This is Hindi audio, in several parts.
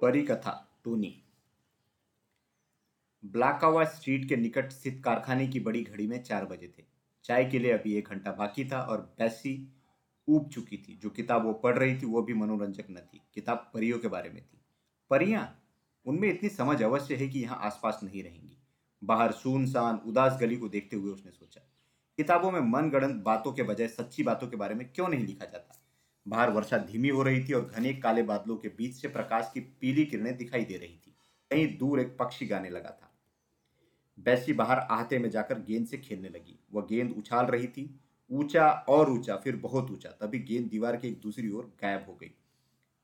परी कथा टोनी। ब्लाकावा स्ट्रीट के निकट स्थित कारखाने की बड़ी घड़ी में चार बजे थे। चाय के लिए अभी एक घंटा बाकी था और बैसी ऊब चुकी थी। जो किताब वो पढ़ रही थी, वो भी मनोरंजक न थी। किताब परियों के बारे में थी। परियाँ, उनमें इतनी समझ अवश्य है कि यहाँ आसपास नहीं रहेंगी। बाहर सुनसान, उदास गली को देखते हुए उसने सोचा, किताबों में मन गणत बातों के बजाय सच्ची बातों के बारे में क्यों नहीं लिखा जाता? बाहर वर्षा धीमी हो रही थी और घने काले बादलों के बीच से प्रकाश की पीली किरणें दिखाई दे रही थी। कहीं दूर एक पक्षी गाने लगा था। बैसी बाहर आहते में जाकर गेंद से खेलने लगी। वह गेंद उछाल रही थी। ऊँचा और ऊँचा, फिर बहुत ऊँचा। तभी गेंद दीवार के एक दूसरी ओर गायब हो गई।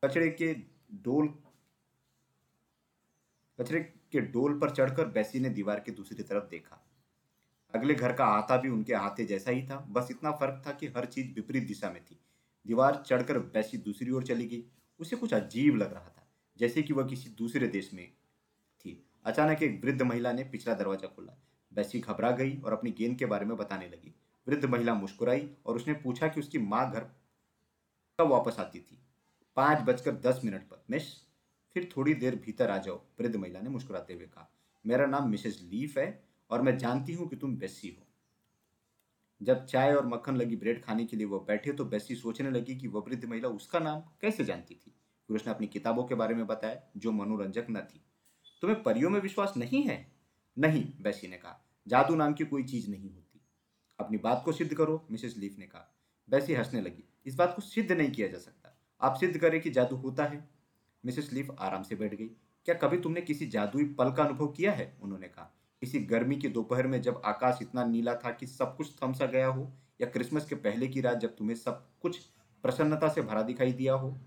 कचड़े के डोल कचरे के डोल पर चढ़कर बैसी ने दीवार के दूसरी तरफ़ देखा। अगले घर का आहता भी उनके आहते जैसा ही था। बस इतना फ़र्क था कि हर चीज़ विपरीत दिशा में थी। दीवार चढ़कर बैसी दूसरी ओर चली गई। उसे कुछ अजीब लग रहा था, जैसे कि वह किसी दूसरे देश में थी। अचानक एक वृद्ध महिला ने पिछला दरवाज़ा खोला। बैसी घबरा गई और अपनी गेंद के बारे में बताने लगी। वृद्ध महिला मुस्कुराई और उसने पूछा कि उसकी माँ घर कब वापस आती थी। पाँच बजकर दस मिनट पर। मिस, फिर थोड़ी देर भीतर आ जाओ, वृद्ध महिला ने मुस्कुराते हुए कहा। मेरा नाम मिसेज लीफ है और मैं जानती हूँ कि तुम बेसी हो। जब चाय और मक्खन लगी ब्रेड खाने के लिए वह बैठे तो बेसी सोचने लगी कि वह वृद्ध महिला उसका नाम कैसे जानती थी? फिर उसने अपनी किताबों के बारे में बताया, जो मनोरंजक न थी। तुम्हें परियों में विश्वास नहीं है? नहीं, बैसी ने कहा। जादू नाम की कोई चीज़ नहीं होती। अपनी बात को सिद्ध करो, मिसेस लीफ ने कहा। बैसी हंसने लगी। इस बात को सिद्ध नहीं किया जा सकता। आप सिद्ध करें कि जादू होता है। मिसेस लीफ आराम से बैठ गई। क्या कभी तुमने किसी जादुई पल का अनुभव किया है? उन्होंने कहा। किसी गर्मी की दोपहर में जब आकाश इतना नीला था कि सब कुछ थम सा गया हो, या क्रिसमस के पहले की रात जब तुम्हें सब कुछ प्रसन्नता से भरा दिखाई दिया हो,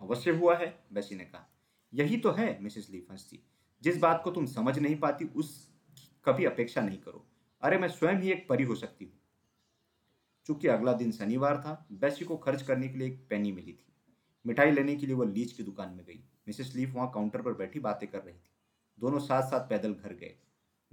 अवश्य हुआ है बैसी ने कहा। यही तो है, मिसेस लीफ हंसती जिस बात को तुम समझ नहीं पाती, उस कभी अपेक्षा नहीं करो। अरे, मैं स्वयं ही एक परी हो सकती हूँ। चूँकि अगला दिन शनिवार था बैसी को खर्च करने के लिए एक पेनी मिली थी। मिठाई लेने के लिए वह लीच की दुकान में गई। मिसेस लीफ वहाँ काउंटर पर बैठी बातें कर रही थी। दोनों साथ साथ पैदल घर गए।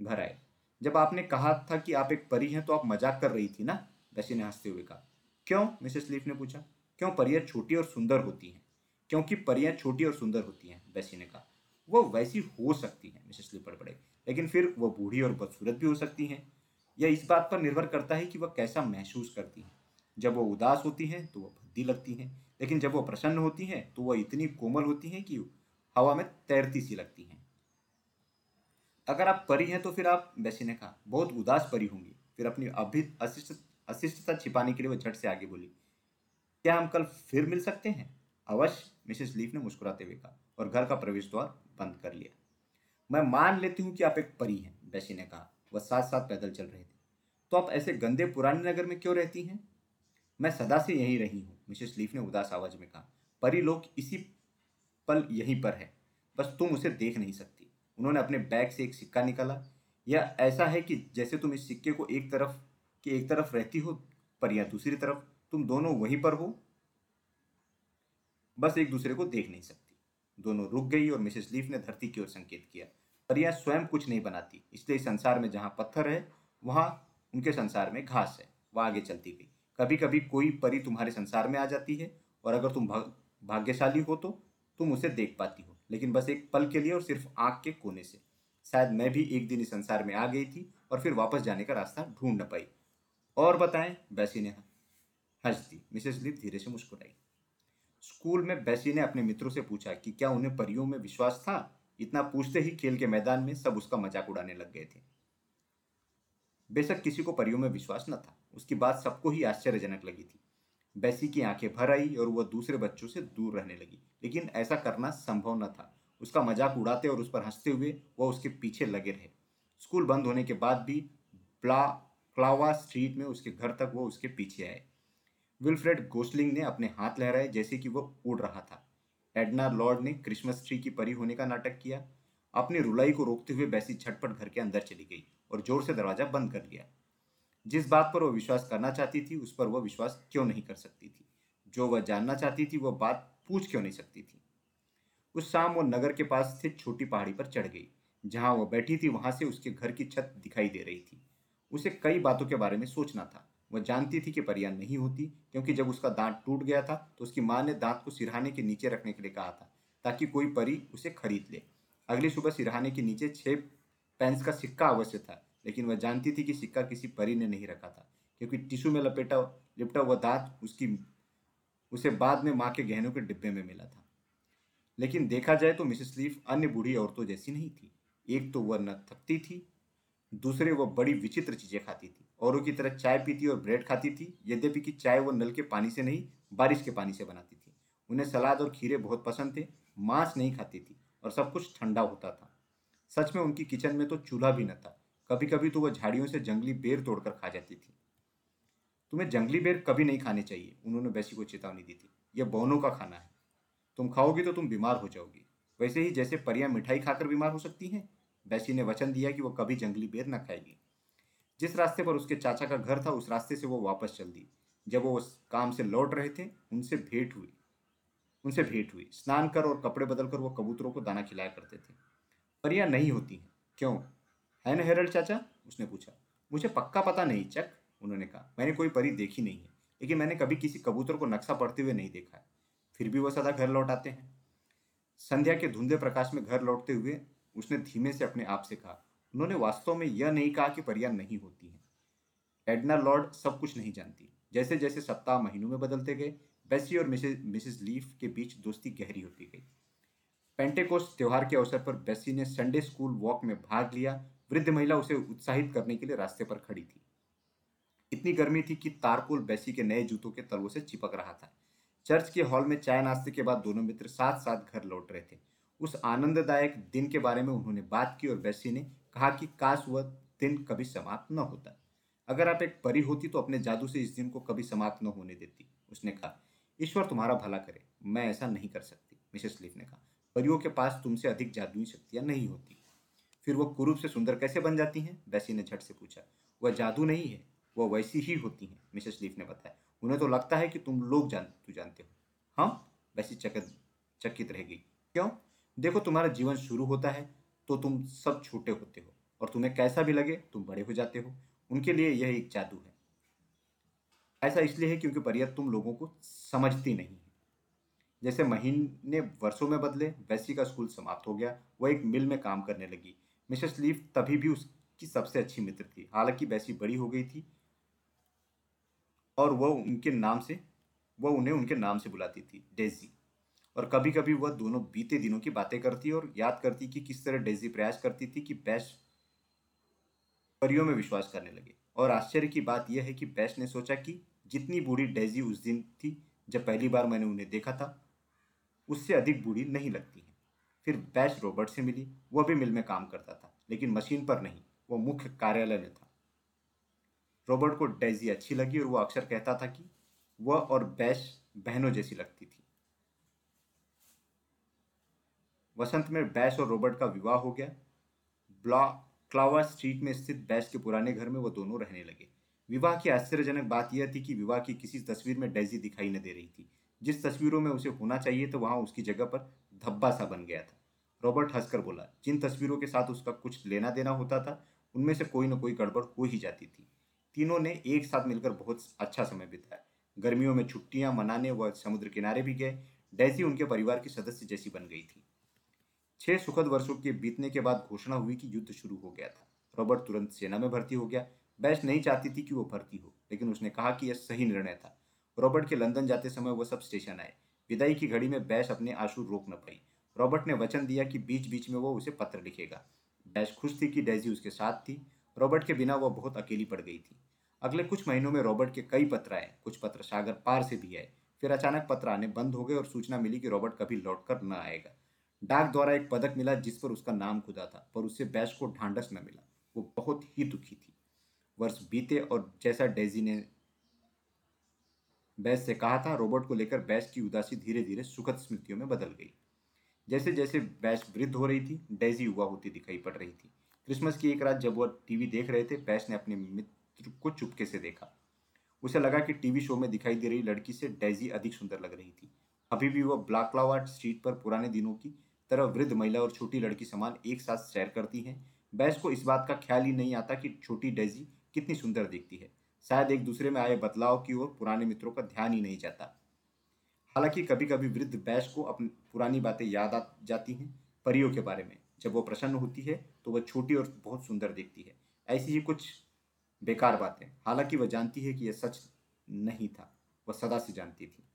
घर आए। जब आपने कहा था कि आप एक परी हैं तो आप मज़ाक कर रही थी ना? बैसी ने हँसते हुए कहा। क्यों? मिसेस लीफ ने पूछा। क्यों परियाँ छोटी और सुंदर होती हैं? क्योंकि परियाँ छोटी और सुंदर होती हैं बैसी ने कहा। वो वैसी हो सकती हैं, मिसेस लीफ पड़े लेकिन फिर वो बूढ़ी और बदसूरत भी हो सकती हैं। यह इस बात पर निर्भर करता है कि वह कैसा महसूस करती हैं। जब वो उदास होती हैं तो वह भद्दी लगती हैं। लेकिन जब वो प्रसन्न होती हैं तो वह इतनी कोमल होती हैं कि हवा में तैरती सी लगती हैं। अगर आप परी हैं तो फिर आप बैसी ने कहा, बहुत उदास परी होंगी। फिर अपनी अभी अशिष्ट अशिष्टता छिपाने के लिए वो झट से आगे बोली, क्या हम कल फिर मिल सकते हैं? अवश्य, मिसेस लीफ ने मुस्कुराते हुए कहा, और घर का प्रवेश द्वार बंद कर लिया। मैं मान लेती हूँ कि आप एक परी हैं बैसी ने कहा, वह साथ साथ पैदल चल रहे थे। तो आप ऐसे गंदे पुराने नगर में क्यों रहती हैं? मैं सदा से यहीं रही हूँ, मिसेस लीफ ने उदास आवाज़ में कहा। परी लोग इसी पल यहीं पर है, बस तुम उसे देख नहीं सकती। उन्होंने अपने बैग से एक सिक्का निकाला। यह ऐसा है कि जैसे तुम इस सिक्के को एक तरफ़, की एक तरफ़ रहती हो पर या दूसरी तरफ़, तुम दोनों वहीं पर हो? बस एक दूसरे को देख नहीं सकती। दोनों रुक गई और मिसेस लीफ ने धरती की ओर संकेत किया। परियाँ स्वयं कुछ नहीं बनाती। इसलिए संसार में जहाँ पत्थर है, वहाँ उनके संसार में घास है। वह आगे चलती गई। कभी कभी कोई परी तुम्हारे संसार में आ जाती है और अगर तुम भाग्यशाली हो तो तुम उसे देख पाती हो। लेकिन बस एक पल के लिए और सिर्फ़ आँख के कोने से। शायद मैं भी एक दिन इस संसार में आ गई थी और फिर वापस जाने का रास्ता ढूंढ न पाई। और बताएँ, बैसी ने हंस दी मिसेस लिप धीरे से मुस्कुराई। स्कूल में बैसी ने अपने मित्रों से पूछा कि क्या उन्हें परियों में विश्वास था? इतना पूछते ही खेल के मैदान में सब उसका मज़ाक उड़ाने लग गए थे। बेशक किसी को परियों में विश्वास न था। उसकी बात सबको ही आश्चर्यजनक लगी थी। बैसी की आँखें भर आई और वह दूसरे बच्चों से दूर रहने लगी। लेकिन ऐसा करना संभव न था। उसका मज़ाक उड़ाते और उस पर हँसते हुए वह उसके पीछे लगे रहे। स्कूल बंद होने के बाद भी प्ला फ्लावा स्ट्रीट में उसके घर तक वो उसके पीछे आए। विल्फ्रेड गोस्लिंग ने अपने हाथ लहराए जैसे कि वह उड़ रहा था। एडना लॉर्ड ने क्रिसमस ट्री की परी होने का नाटक किया। अपनी रुलाई को रोकते हुए बैसी झटपट घर के अंदर चली गई और ज़ोर से दरवाज़ा बंद कर लिया। जिस बात पर वह विश्वास करना चाहती थी, उस पर वह विश्वास क्यों नहीं कर सकती थी? जो वह जानना चाहती थी वह बात पूछ क्यों नहीं सकती थी? उस शाम वो नगर के पास स्थित छोटी पहाड़ी पर चढ़ गई, जहाँ वह बैठी थी, वहाँ से उसके घर की छत दिखाई दे रही थी। उसे कई बातों के बारे में सोचना था। वह जानती थी कि परियाँ नहीं होती, क्योंकि जब उसका दांत टूट गया था तो उसकी माँ ने दांत को सिरहाने के नीचे रखने के लिए कहा था, ताकि कोई परी उसे खरीद ले। अगली सुबह सिरहाने के नीचे छह पेंस का सिक्का अवश्य था, लेकिन वह जानती थी कि सिक्का किसी परी ने नहीं रखा था, क्योंकि टिश्यू में लपेटा, लिपटा हुआ दांत उसकी उसे बाद में माँ के गहनों के डिब्बे में मिला था। लेकिन देखा जाए तो मिसेस लीफ अन्य बूढ़ी औरतों जैसी नहीं थी। एक तो वह न थकती थी, दूसरे वह बड़ी विचित्र चीज़ें खाती थी। औरों की तरह चाय पीती और ब्रेड खाती थी, यद्यपि कि चाय वो नल के पानी से नहीं, बारिश के पानी से बनाती थी। उन्हें सलाद और खीरे बहुत पसंद थे, मांस नहीं खाती थी और सब कुछ ठंडा होता था। सच में उनकी किचन में तो चूल्हा भी न था। कभी कभी तो वह झाड़ियों से जंगली बेर तोड़कर खा जाती थी। तुम्हें जंगली बेर कभी नहीं खाने चाहिए। उन्होंने बैसी को चेतावनी दी थी। यह बौनों का खाना है। तुम खाओगी तो तुम बीमार हो जाओगी। वैसे ही जैसे परियाँ मिठाई खाकर बीमार हो सकती हैं बैसी ने वचन दिया कि वह कभी जंगली बेर न खाएगी। जिस रास्ते पर उसके चाचा का घर था, उस रास्ते से वो वापस चल दी। जब वो उस काम से लौट रहे थे, उनसे भेंट हुई। उनसे भेंट हुई। स्नान कर और कपड़े बदल कर वो कबूतरों को दाना खिलाया करते थे। परियाँ नहीं होती हैं। क्यों? है ना, हेरल्ड चाचा? उसने पूछा। मुझे पक्का पता नहीं, चक। उन्होंने कहा। मैंने कोई परी देखी नहीं है, लेकिन मैंने कभी किसी कबूतर को नक्शा पढ़ते हुए नहीं देखा है। फिर भी वह सदा घर लौट आते हैं। संध्या के धुंधे प्रकाश में घर लौटते हुए उसने धीमे से अपने आप से कहा, उन्होंने वास्तव में यह नहीं कहा कि परियाँ नहीं होती हैं। एडना लॉर्ड सब कुछ नहीं जानती। जैसे जैसे सप्ताह महीनों में बदलते गए बेसी और मिसेस लीफ के बीच दोस्ती गहरी होती गई। पेंटेकोस त्यौहार के अवसर पर बेसी ने संडे स्कूल वॉक में भाग लिया। वृद्ध महिला उसे उत्साहित करने के लिए रास्ते पर खड़ी थी। इतनी गर्मी थी कि तारकुल बेसी के नए जूतों के तलवों से चिपक रहा था। चर्च के हॉल में चाय नाश्ते के बाद दोनों मित्र साथ साथ घर लौट रहे थे। उस आनंददायक दिन के बारे में उन्होंने बात की और बेसी ने कहा कि काश वह दिन कभी समाप्त न होता। अगर आप एक परी होती तो अपने जादू से इस दिन को कभी समाप्त न होने देती, उसने कहा। ईश्वर तुम्हारा भला करे, मैं ऐसा नहीं कर सकती, मिसेस लीफ ने कहा। परियों के पास तुमसे अधिक जादुई शक्तियाँ नहीं होती। फिर वह कुरूप से सुंदर कैसे बन जाती हैं? बैसी ने झट से पूछा। वह जादू नहीं है वह वैसी ही होती हैं, मिसेस लीफ ने बताया। उन्हें तो लगता है कि तुम लोग जान, तू जानते हो। हम वैसी चकित चकित रह गई। क्यों? देखो तुम्हारा जीवन शुरू होता है तो तुम सब छोटे होते हो, और तुम्हें कैसा भी लगे तुम बड़े हो जाते हो। उनके लिए यह एक जादू है। ऐसा इसलिए है क्योंकि परियत तुम लोगों को समझती नहीं है। जैसे महीने वर्षों में बदले, वैसी का स्कूल समाप्त हो गया वह एक मिल में काम करने लगी। मिसेस लीफ तभी भी उसकी सबसे अच्छी मित्र थी। हालाँकि वैसी बड़ी हो गई थी और वह उनके नाम से वह उन्हें उनके नाम से बुलाती थी, डेजी। और कभी कभी वह दोनों बीते दिनों की बातें करती और याद करती कि किस तरह डेजी प्रयास करती थी कि बैश परियों में विश्वास करने लगे। और आश्चर्य की बात यह है कि बैश ने सोचा कि जितनी बूढ़ी डेजी उस दिन थी, जब पहली बार मैंने उन्हें देखा था, उससे अधिक बूढ़ी नहीं लगती है। फिर बैश रॉबर्ट से मिली। वह भी मिल में काम करता था, लेकिन मशीन पर नहीं वह मुख्य कार्यालय में था। रॉबर्ट को डेजी अच्छी लगी और वह अक्सर कहता था कि वह और बैश बहनों जैसी लगती थी। वसंत में बैश और रॉबर्ट का विवाह हो गया। ब्लॉ क्लावा स्ट्रीट में स्थित बैश के पुराने घर में वो दोनों रहने लगे। विवाह की आश्चर्यजनक बात यह थी कि विवाह की किसी तस्वीर में डेजी दिखाई न दे रही थी। जिस तस्वीरों में उसे होना चाहिए तो वहाँ उसकी जगह पर धब्बा सा बन गया था। रॉबर्ट हंसकर बोला, जिन तस्वीरों के साथ उसका कुछ लेना देना होता था, उनमें से कोई ना कोई गड़बड़ हो ही जाती थी। तीनों ने एक साथ मिलकर बहुत अच्छा समय बिताया। गर्मियों में छुट्टियाँ मनाने व समुद्र किनारे भी गए। डेजी उनके परिवार की सदस्य जैसी बन गई थी। छह सुखद वर्षों के बीतने के बाद घोषणा हुई कि युद्ध शुरू हो गया था। रॉबर्ट तुरंत सेना में भर्ती हो गया। बैश नहीं चाहती थी कि वो भर्ती हो, लेकिन उसने कहा कि यह सही निर्णय था। रॉबर्ट के लंदन जाते समय वह सब स्टेशन आए। विदाई की घड़ी में बैश अपने आँसू रोक न पाई। रॉबर्ट ने वचन दिया कि बीच बीच में वो उसे पत्र लिखेगा। बैश खुश थी कि डेजी उसके साथ थी। रॉबर्ट के बिना वह बहुत अकेली पड़ गई थी। अगले कुछ महीनों में रॉबर्ट के कई पत्र आए, कुछ पत्र सागर पार से भी आए। फिर अचानक पत्र आने बंद हो गए और सूचना मिली कि रॉबर्ट कभी लौट कर न आएगा। डाक द्वारा एक पदक मिला जिस पर उसका नाम खुदा था, पर उससे बैश को ढांढस न मिला। वो बहुत ही दुखी थी। वर्ष बीते और जैसा डेजी ने बैस से कहा था रोबोट को लेकर बैस की उदासी धीरे धीरे सुखद स्मृतियों में बदल गई। जैसे जैसे बैश वृद्ध हो रही थी, डेजी युवा होती दिखाई पड़ रही थी। क्रिसमस की एक रात जब वह टीवी देख रहे थे बैश ने अपने मित्र को चुपके से देखा। उसे लगा कि टीवी शो में दिखाई दे रही लड़की से डेजी अधिक सुंदर लग रही थी। अभी भी वह ब्लैक स्ट्रीट पर पुराने दिनों की तरह वृद्ध महिला और छोटी लड़की समान एक साथ सैर करती हैं। बैस को इस बात का ख्याल ही नहीं आता कि छोटी डेजी कितनी सुंदर दिखती है। शायद एक दूसरे में आए बदलाव की ओर पुराने मित्रों का ध्यान ही नहीं जाता। हालाँकि कभी कभी वृद्ध बैश को अपनी पुरानी बातें याद आ जाती हैं परियों के बारे में। जब वो प्रसन्न होती है तो वह छोटी और बहुत सुंदर दिखती है। ऐसी ही कुछ बेकार बातें। हालाँकि वह जानती है कि यह सच नहीं था। वह सदा से जानती थी।